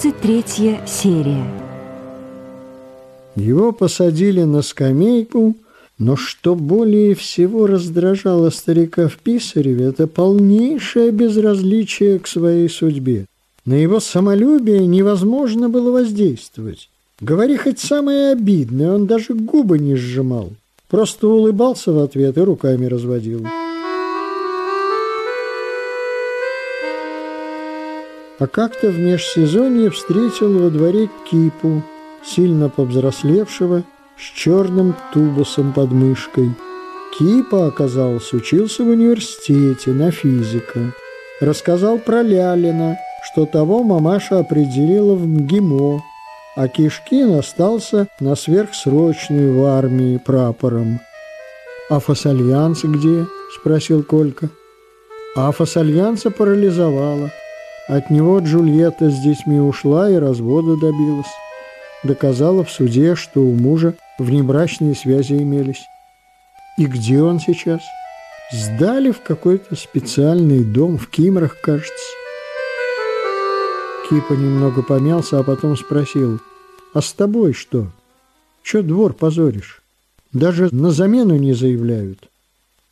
23 серия. Его посадили на скамейку, но что более всего раздражало старика в Писареве, это полнейшее безразличие к своей судьбе. На его самолюбие невозможно было воздействовать. Говори хоть самое обидное, он даже губы не сжимал. Просто улыбался в ответ и руками разводил. А как-то в межсезонье встретил во дворе кипу, сильно повзрослевшего, с черным тубусом под мышкой. Кипа, оказалось, учился в университете на физика. Рассказал про Лялина, что того мамаша определила в МГИМО, а Кишкин остался на сверхсрочную в армии прапором. «А фасальянс где?» – спросил Колька. «А фасальянса парализовала». От него Джульетта с детьми ушла и развода добилась. Доказала в суде, что у мужа внебрачные связи имелись. И где он сейчас? Сдали в какой-то специальный дом в Кимрах, кажется. Кипа немного помялся, а потом спросил, «А с тобой что? Че двор позоришь? Даже на замену не заявляют».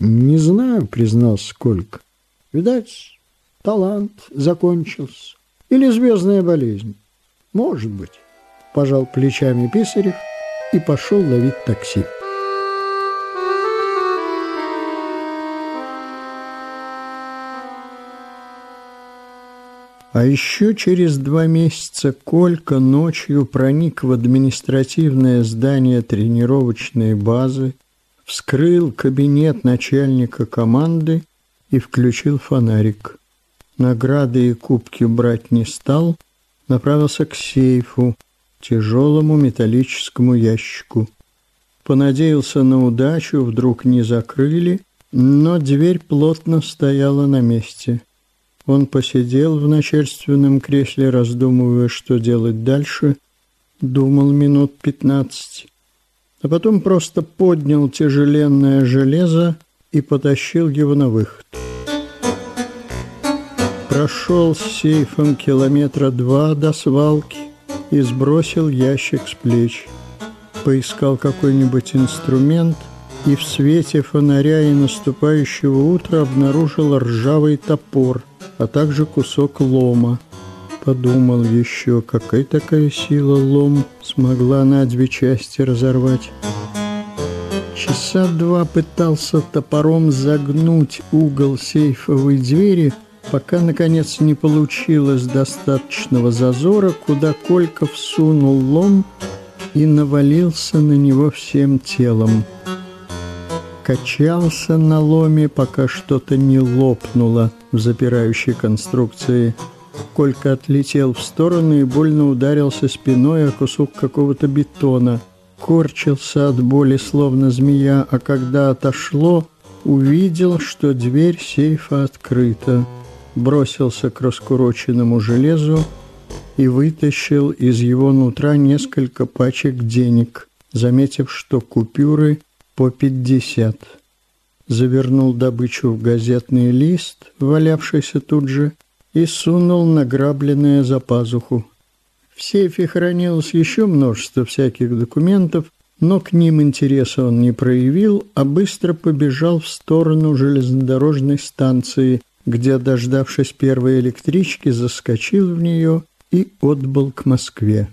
«Не знаю», — признался Сколько. «Видать, талант закончился. Или звездная болезнь. Может быть. Пожал плечами Писарев и пошел ловить такси. А еще через два месяца Колька ночью проник в административное здание тренировочной базы, вскрыл кабинет начальника команды и включил фонарик награды и кубки брать не стал, направился к сейфу, тяжелому металлическому ящику. Понадеялся на удачу, вдруг не закрыли, но дверь плотно стояла на месте. Он посидел в начальственном кресле, раздумывая, что делать дальше, думал минут пятнадцать, а потом просто поднял тяжеленное железо и потащил его на выход прошел с сейфом километра два до свалки и сбросил ящик с плеч. Поискал какой-нибудь инструмент и в свете фонаря и наступающего утра обнаружил ржавый топор, а также кусок лома. Подумал еще, какая такая сила лом смогла на две части разорвать. Часа два пытался топором загнуть угол сейфовой двери – пока, наконец, не получилось достаточного зазора, куда Колька всунул лом и навалился на него всем телом. Качался на ломе, пока что-то не лопнуло в запирающей конструкции. Колька отлетел в сторону и больно ударился спиной о кусок какого-то бетона. Корчился от боли, словно змея, а когда отошло, увидел, что дверь сейфа открыта бросился к раскуроченному железу и вытащил из его нутра несколько пачек денег, заметив, что купюры по пятьдесят. Завернул добычу в газетный лист, валявшийся тут же, и сунул награбленное за пазуху. В сейфе хранилось еще множество всяких документов, но к ним интереса он не проявил, а быстро побежал в сторону железнодорожной станции, где, дождавшись первой электрички, заскочил в нее и отбыл к Москве.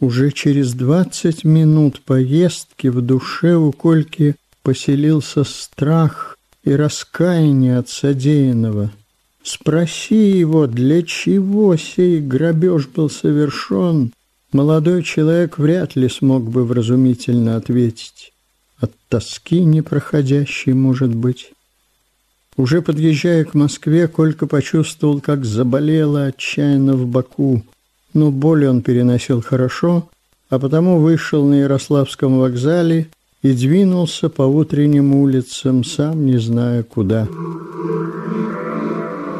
Уже через двадцать минут поездки в душе у Кольки поселился страх и раскаяние от содеянного. Спроси его, для чего сей грабеж был совершен, молодой человек вряд ли смог бы вразумительно ответить. От тоски непроходящей, может быть. Уже подъезжая к Москве, Колька почувствовал, как заболело отчаянно в боку. Но боль он переносил хорошо, а потому вышел на Ярославском вокзале и двинулся по утренним улицам, сам не зная куда.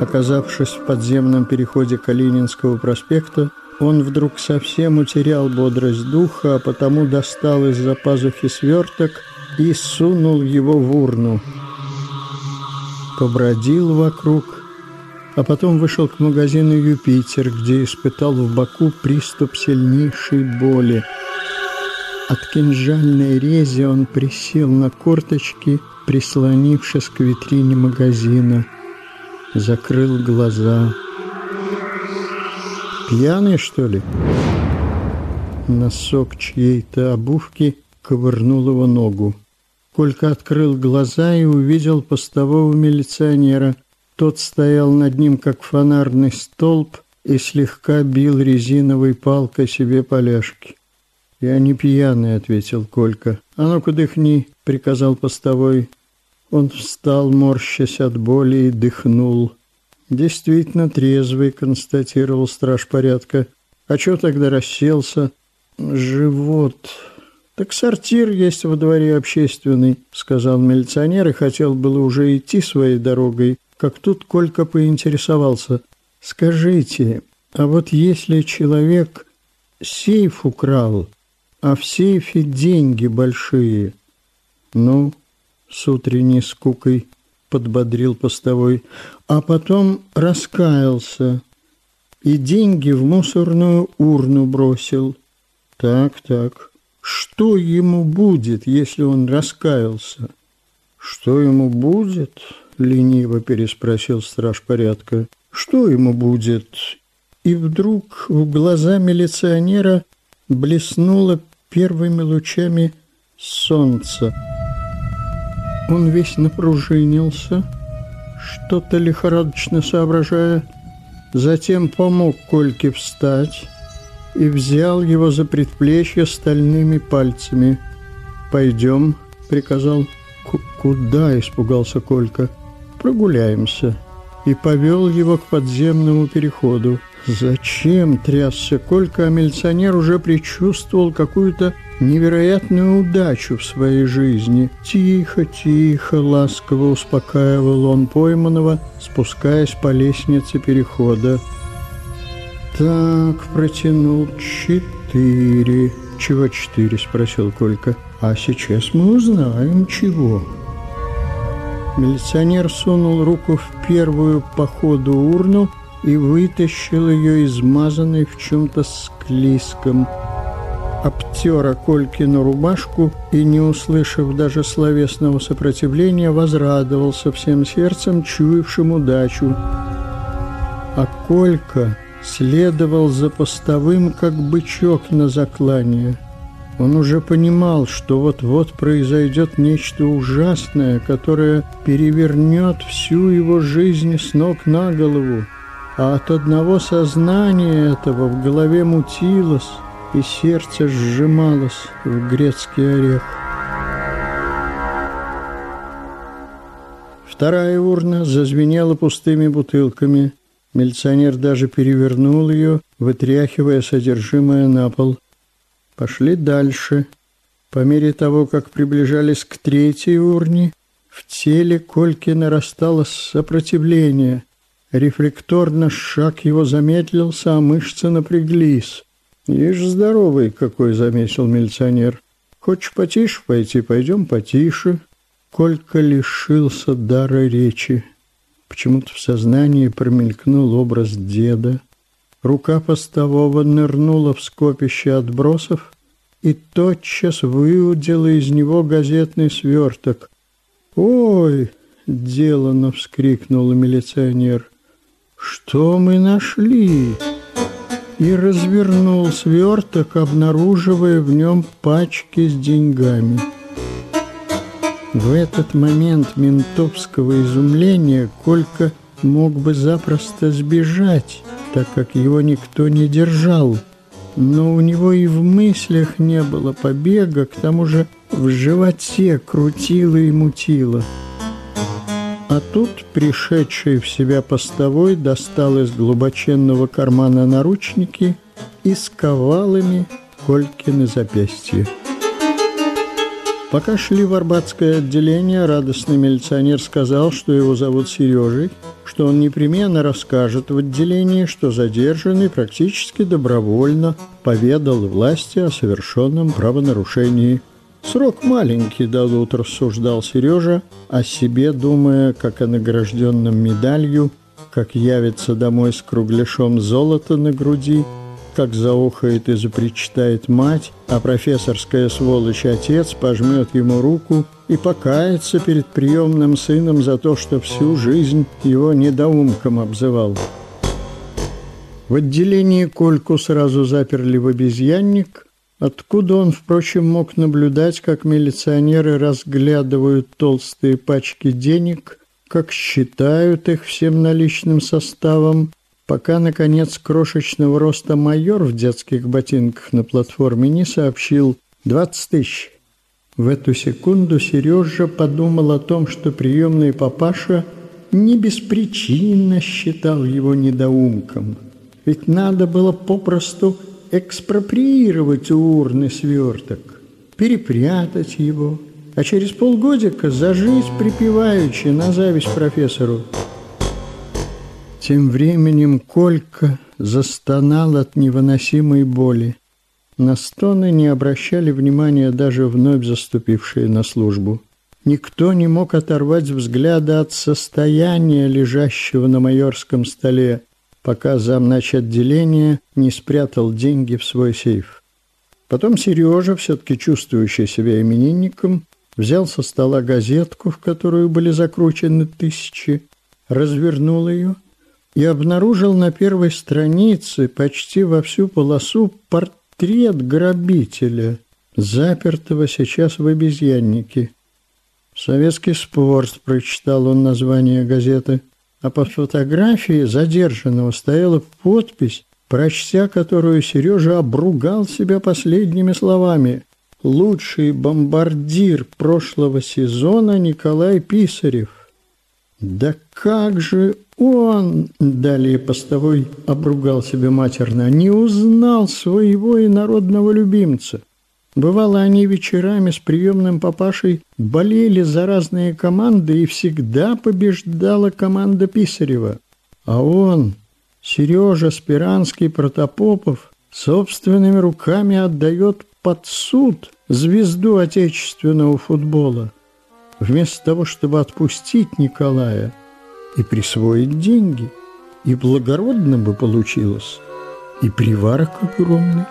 Оказавшись в подземном переходе Калининского проспекта, он вдруг совсем утерял бодрость духа, а потому достал из-за пазухи сверток и сунул его в урну побродил вокруг а потом вышел к магазину «Юпитер», где испытал в боку приступ сильнейшей боли. От кинжальной рези он присел на корточки, прислонившись к витрине магазина. Закрыл глаза. «Пьяный, что ли?» Носок чьей-то обувки ковырнул его ногу. Колька открыл глаза и увидел постового милиционера. Тот стоял над ним, как фонарный столб, и слегка бил резиновой палкой себе поляшки. «Я не пьяный», — ответил Колька. «А ну-ка дыхни», — приказал постовой. Он встал, морщась от боли, и дыхнул. «Действительно трезвый», — констатировал страж порядка. «А чё тогда расселся?» «Живот», «Так сортир есть во дворе общественный», — сказал милиционер и хотел было уже идти своей дорогой, как тут Колька поинтересовался. «Скажите, а вот если человек сейф украл, а в сейфе деньги большие?» «Ну, с утренней скукой», — подбодрил постовой, а потом раскаялся и деньги в мусорную урну бросил. «Так, так». Что ему будет, если он раскаялся? Что ему будет? Лениво переспросил страж порядка. Что ему будет? И вдруг в глаза милиционера блеснуло первыми лучами солнца. Он весь напружинился, что-то лихорадочно соображая, затем помог Кольке встать, и взял его за предплечье стальными пальцами. «Пойдем», — приказал. «Куда?» — испугался Колька. «Прогуляемся». И повел его к подземному переходу. Зачем трясся Колька, а милиционер уже предчувствовал какую-то невероятную удачу в своей жизни. Тихо, тихо, ласково успокаивал он пойманного, спускаясь по лестнице перехода. «Так, протянул четыре». «Чего четыре?» – спросил Колька. «А сейчас мы узнаем, чего». Милиционер сунул руку в первую по ходу урну и вытащил ее измазанной в чем-то склизком. Обтера Колькину рубашку и, не услышав даже словесного сопротивления, возрадовался всем сердцем, чуявшим удачу. А Колька следовал за постовым, как бычок на заклание. Он уже понимал, что вот-вот произойдет нечто ужасное, которое перевернет всю его жизнь с ног на голову, а от одного сознания этого в голове мутилось, и сердце сжималось в грецкий орех. Вторая урна зазвенела пустыми бутылками – Милиционер даже перевернул ее, вытряхивая содержимое на пол. Пошли дальше. По мере того, как приближались к третьей урне, в теле Кольки нарастало сопротивление. Рефлекторно шаг его замедлился, а мышцы напряглись. «Ишь, здоровый какой!» — заметил милиционер. «Хочешь потише пойти? Пойдем потише». Колька лишился дара речи. Почему-то в сознании промелькнул образ деда. Рука постового нырнула в скопище отбросов и тотчас выудила из него газетный сверток. «Ой!» — делано вскрикнул милиционер. «Что мы нашли?» И развернул сверток, обнаруживая в нем пачки с деньгами. В этот момент ментовского изумления Колька мог бы запросто сбежать, так как его никто не держал. Но у него и в мыслях не было побега, к тому же в животе крутило и мутило. А тут пришедший в себя постовой достал из глубоченного кармана наручники и сковал ими Колькины запястья. Пока шли в Арбатское отделение, радостный милиционер сказал, что его зовут Сережей, что он непременно расскажет в отделении, что задержанный практически добровольно поведал власти о совершенном правонарушении. Срок маленький дадут, рассуждал Сережа, о себе думая, как о награжденном медалью, как явится домой с кругляшом золота на груди, как заохает и запричитает мать, а профессорская сволочь отец пожмет ему руку и покается перед приемным сыном за то, что всю жизнь его недоумком обзывал. В отделении Кольку сразу заперли в обезьянник, откуда он, впрочем, мог наблюдать, как милиционеры разглядывают толстые пачки денег, как считают их всем наличным составом, пока, наконец, крошечного роста майор в детских ботинках на платформе не сообщил «двадцать тысяч». В эту секунду Сережа подумал о том, что приемный папаша не беспричинно считал его недоумком. Ведь надо было попросту экспроприировать у урны сверток, перепрятать его, а через полгодика зажить припеваючи на зависть профессору. Тем временем Колька застонал от невыносимой боли. На стоны не обращали внимания даже вновь заступившие на службу. Никто не мог оторвать взгляда от состояния, лежащего на майорском столе, пока замнач отделения не спрятал деньги в свой сейф. Потом Сережа, все-таки чувствующий себя именинником, взял со стола газетку, в которую были закручены тысячи, развернул ее и обнаружил на первой странице почти во всю полосу портрет грабителя, запертого сейчас в обезьяннике. «Советский спорт», — прочитал он название газеты, а под фотографией задержанного стояла подпись, прочтя которую Сережа обругал себя последними словами «Лучший бомбардир прошлого сезона Николай Писарев». «Да как же он, далее постовой обругал себя матерно, не узнал своего инородного любимца. Бывало, они вечерами с приемным папашей болели за разные команды, и всегда побеждала команда Писарева. А он, Сережа Спиранский Протопопов, собственными руками отдает под суд звезду отечественного футбола. Вместо того, чтобы отпустить Николая – и присвоить деньги. И благородно бы получилось, и приварок огромный.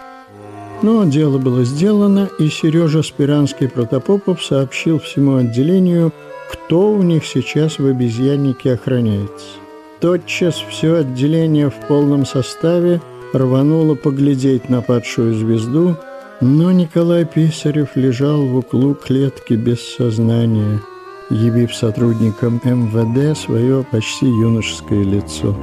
Но дело было сделано, и Сережа Спиранский Протопопов сообщил всему отделению, кто у них сейчас в обезьяннике охраняется. Тотчас все отделение в полном составе рвануло поглядеть на падшую звезду, но Николай Писарев лежал в углу клетки без сознания – явив сотрудникам МВД свое почти юношеское лицо.